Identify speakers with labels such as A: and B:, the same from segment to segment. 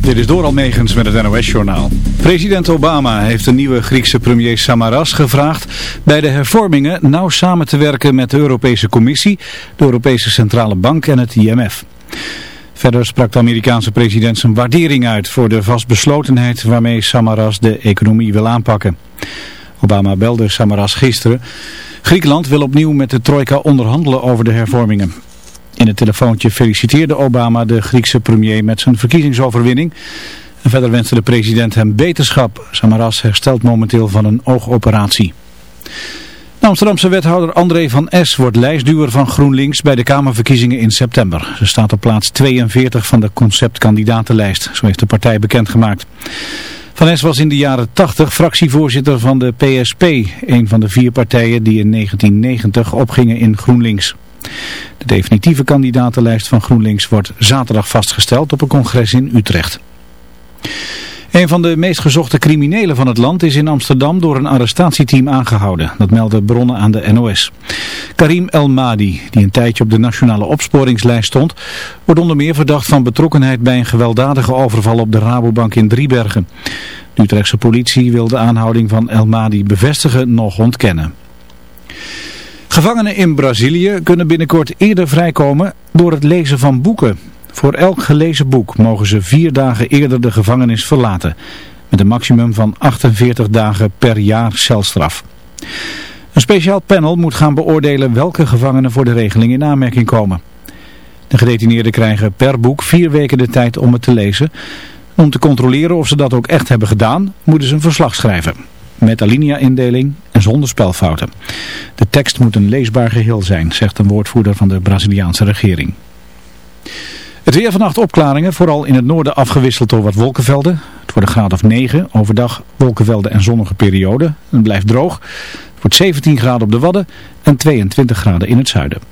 A: Dit is door Almegens met het NOS-journaal. President Obama heeft de nieuwe Griekse premier Samaras gevraagd bij de hervormingen nauw samen te werken met de Europese Commissie, de Europese Centrale Bank en het IMF. Verder sprak de Amerikaanse president zijn waardering uit voor de vastbeslotenheid waarmee Samaras de economie wil aanpakken. Obama belde Samaras gisteren. Griekenland wil opnieuw met de trojka onderhandelen over de hervormingen. In het telefoontje feliciteerde Obama de Griekse premier met zijn verkiezingsoverwinning. En verder wenste de president hem beterschap. Samaras herstelt momenteel van een oogoperatie. De Amsterdamse wethouder André van S. wordt lijstduwer van GroenLinks bij de Kamerverkiezingen in september. Ze staat op plaats 42 van de conceptkandidatenlijst, zo heeft de partij bekendgemaakt. Van S. was in de jaren 80 fractievoorzitter van de PSP, een van de vier partijen die in 1990 opgingen in GroenLinks. De definitieve kandidatenlijst van GroenLinks wordt zaterdag vastgesteld op een congres in Utrecht. Een van de meest gezochte criminelen van het land is in Amsterdam door een arrestatieteam aangehouden. Dat melden bronnen aan de NOS. Karim El Madi, die een tijdje op de nationale opsporingslijst stond, wordt onder meer verdacht van betrokkenheid bij een gewelddadige overval op de Rabobank in Driebergen. De Utrechtse politie wil de aanhouding van El Madi bevestigen nog ontkennen. Gevangenen in Brazilië kunnen binnenkort eerder vrijkomen door het lezen van boeken. Voor elk gelezen boek mogen ze vier dagen eerder de gevangenis verlaten. Met een maximum van 48 dagen per jaar celstraf. Een speciaal panel moet gaan beoordelen welke gevangenen voor de regeling in aanmerking komen. De gedetineerden krijgen per boek vier weken de tijd om het te lezen. Om te controleren of ze dat ook echt hebben gedaan, moeten ze een verslag schrijven met alinea-indeling en zonder spelfouten. De tekst moet een leesbaar geheel zijn, zegt een woordvoerder van de Braziliaanse regering. Het weer vannacht opklaringen, vooral in het noorden afgewisseld door wat wolkenvelden. Het wordt een graad of 9, overdag wolkenvelden en zonnige perioden. Het blijft droog. Het wordt 17 graden op de Wadden en 22 graden in het zuiden.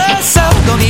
B: out Don't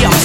B: I'm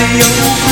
C: radio.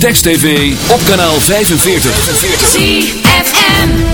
C: Text TV, op kanaal 45.
D: ZFM.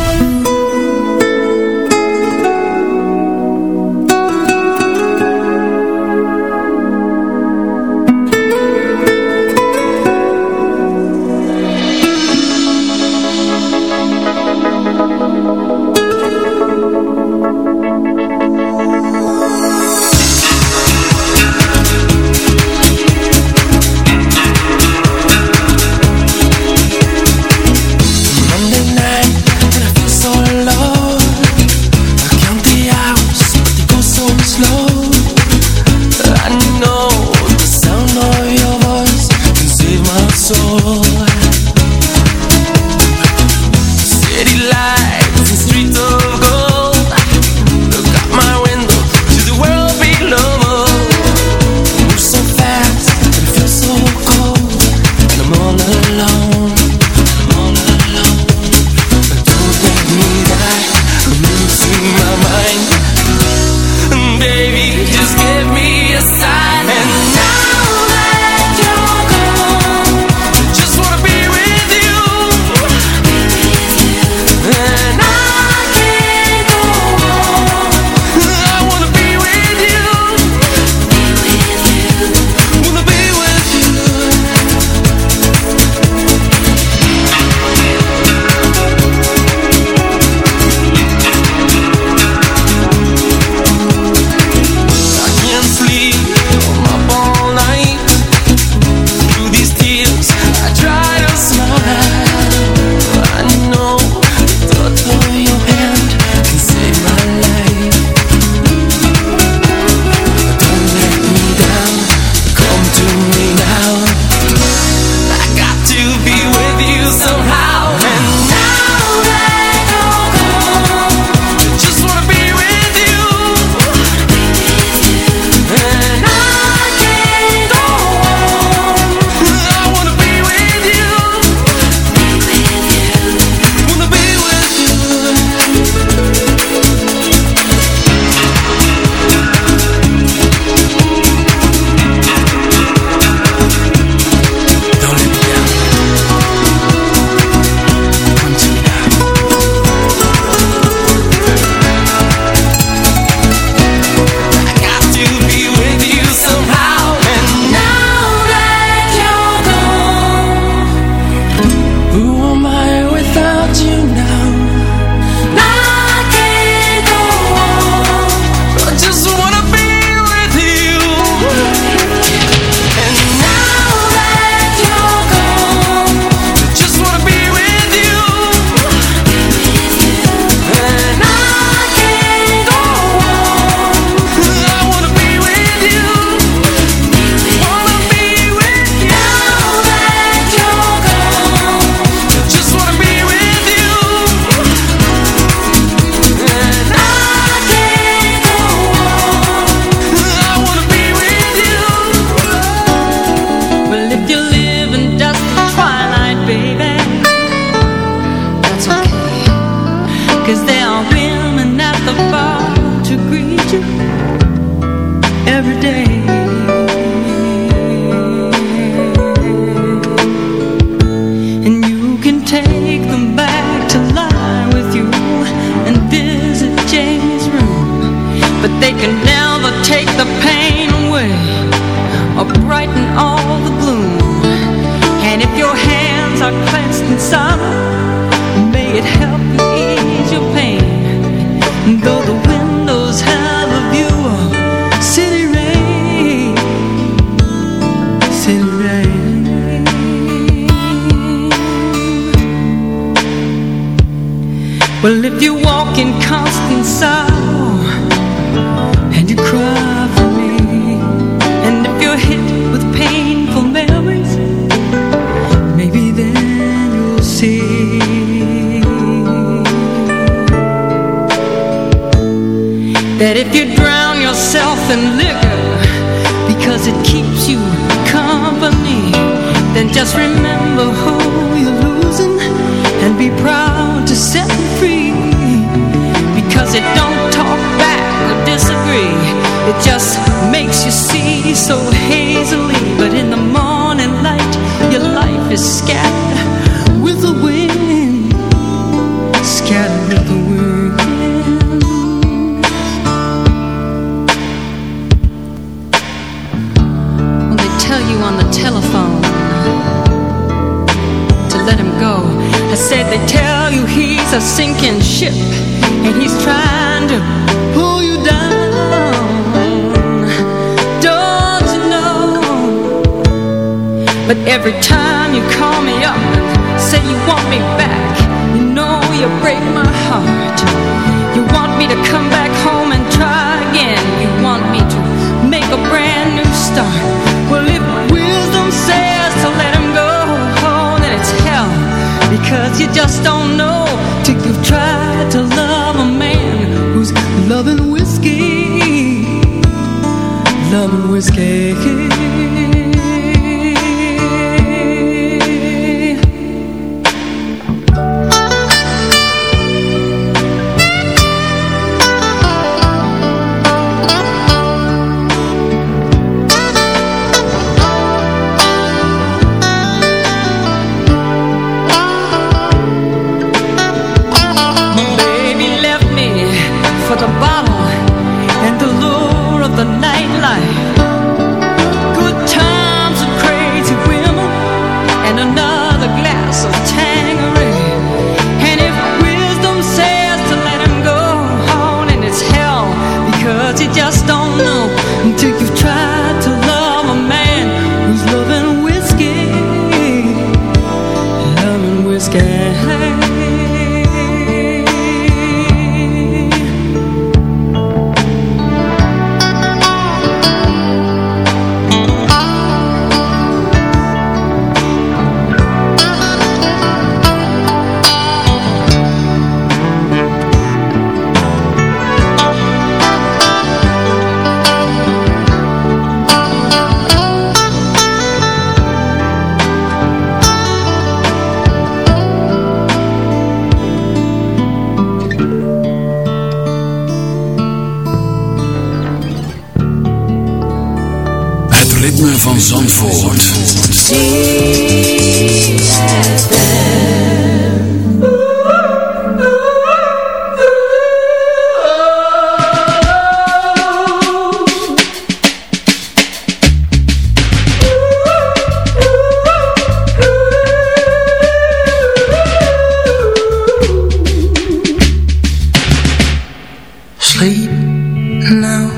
E: Sleep now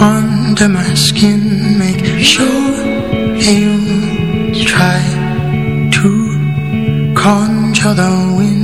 F: under my skin. Make sure you try to conjure the wind.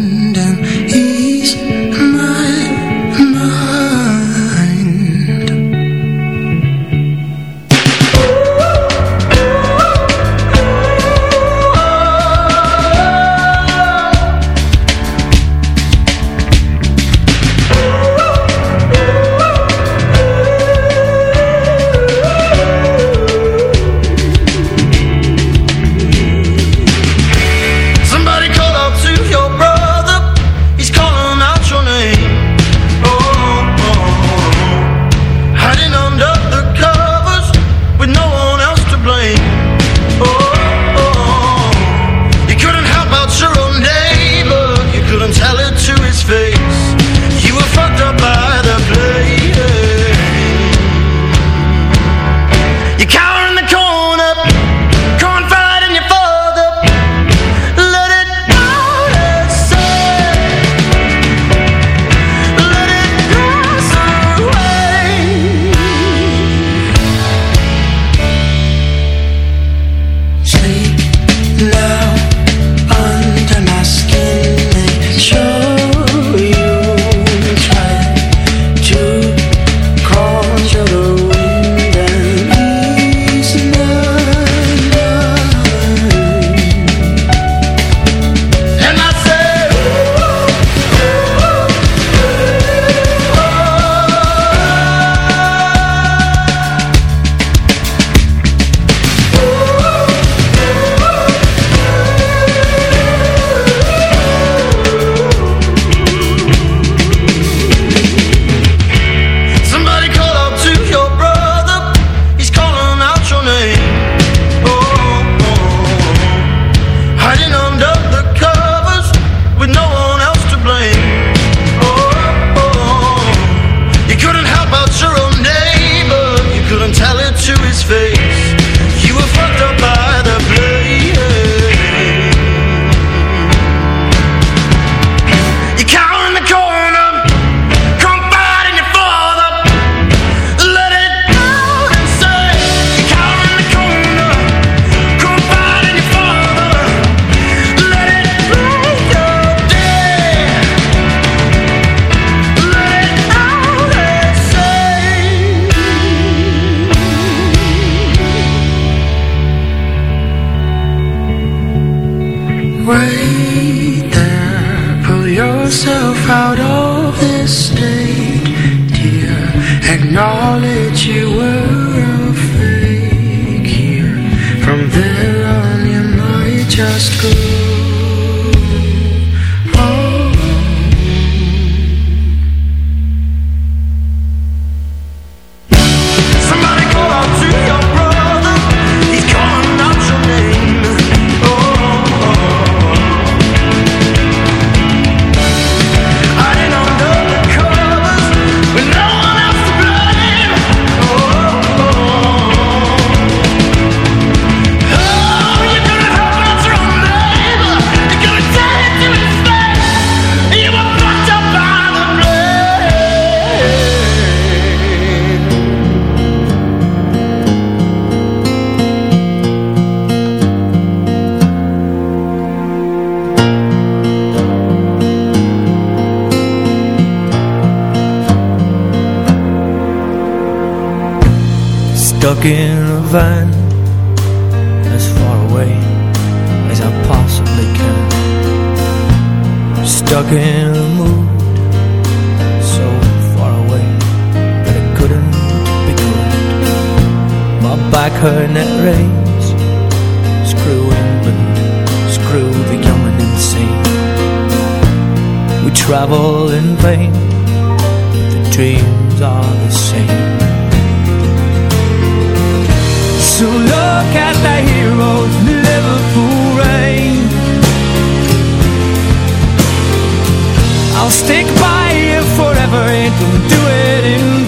G: Van As far away as I possibly can. Stuck in a mood So far away that it couldn't be good. My back and it rains. Screw England Screw the young and insane. We travel in vain. The dreams look at the heroes Liverpool rain I'll stick by you forever and do it in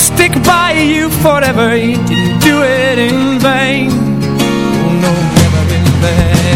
G: stick by you forever. You didn't do it in vain. Oh no, never in vain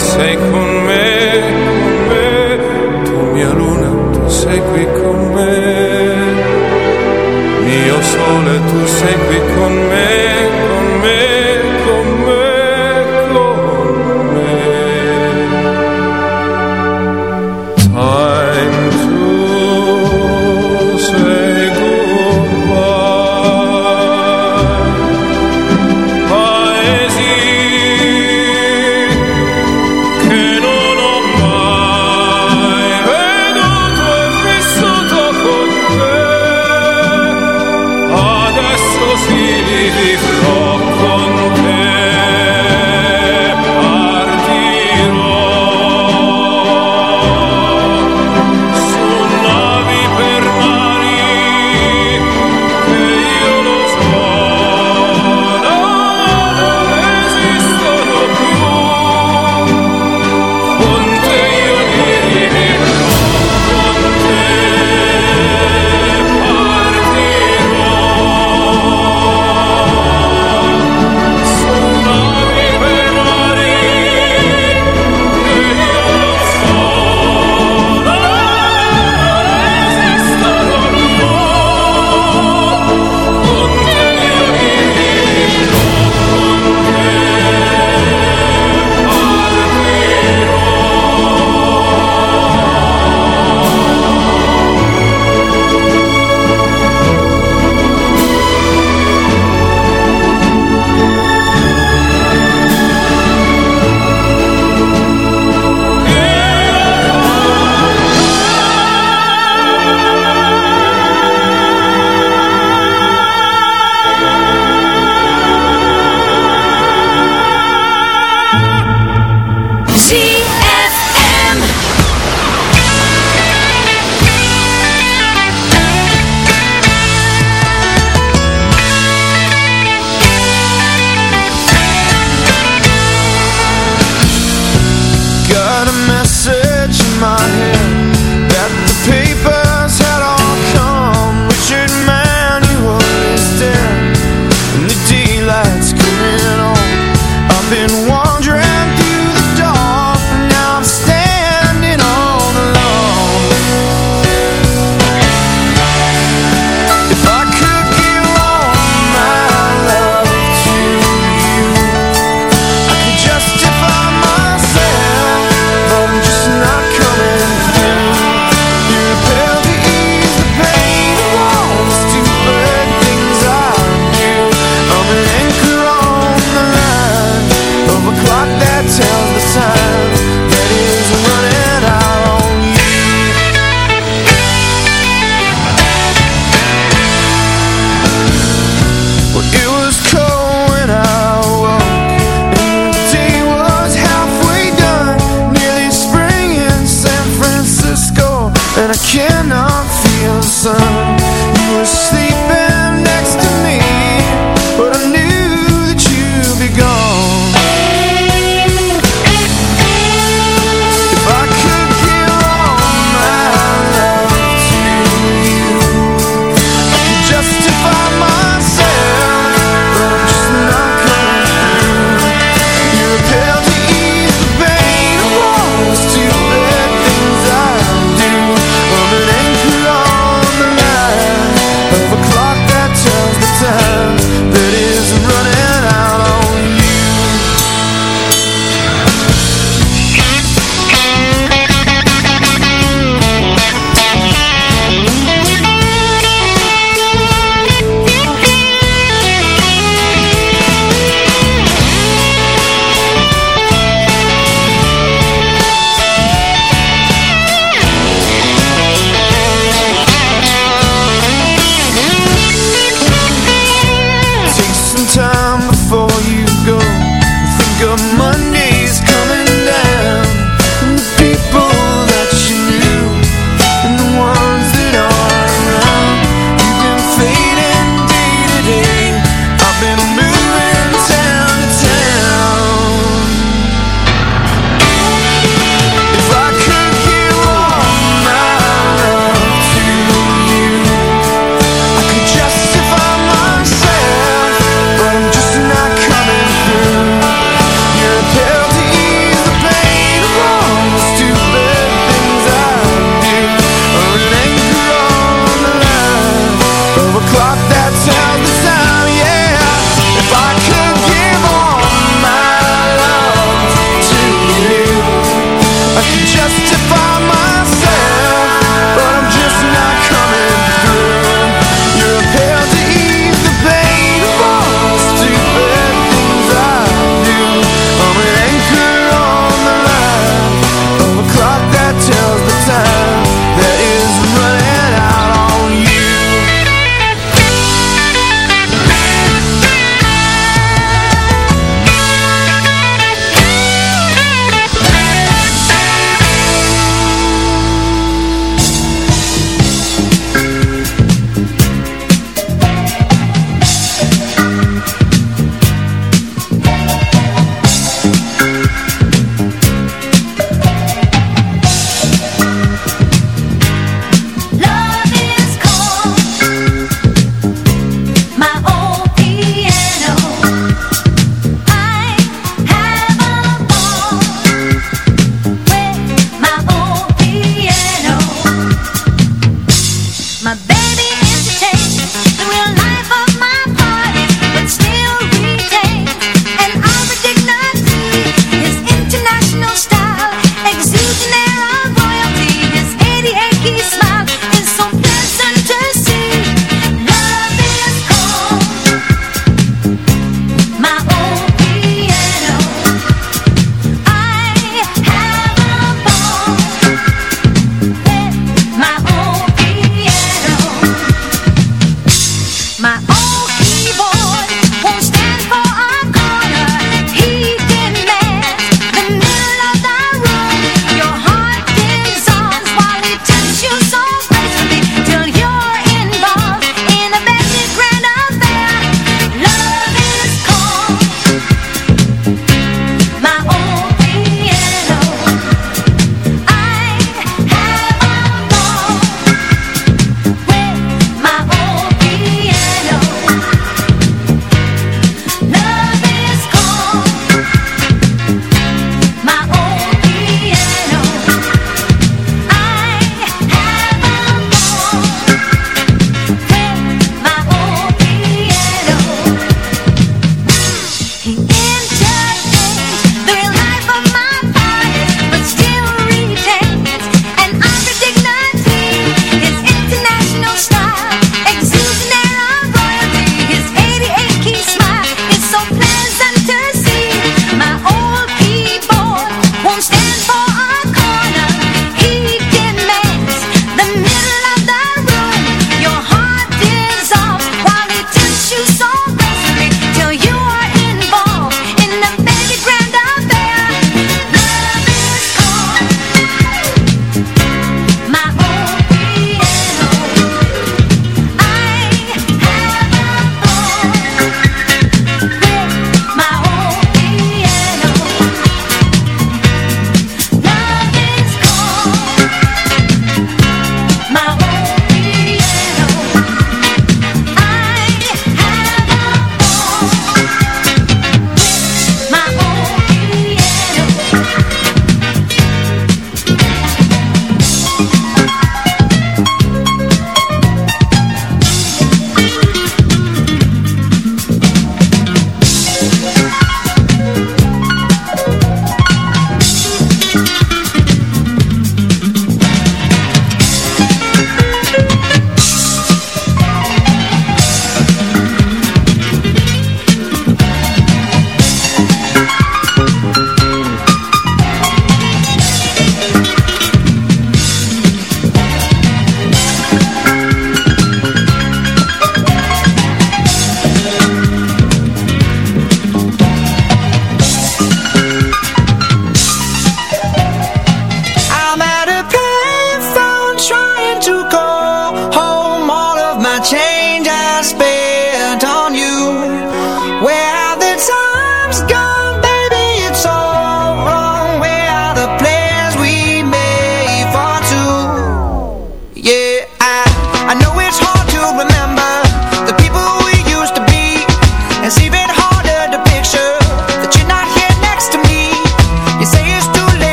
H: lo
I: clock that tells the time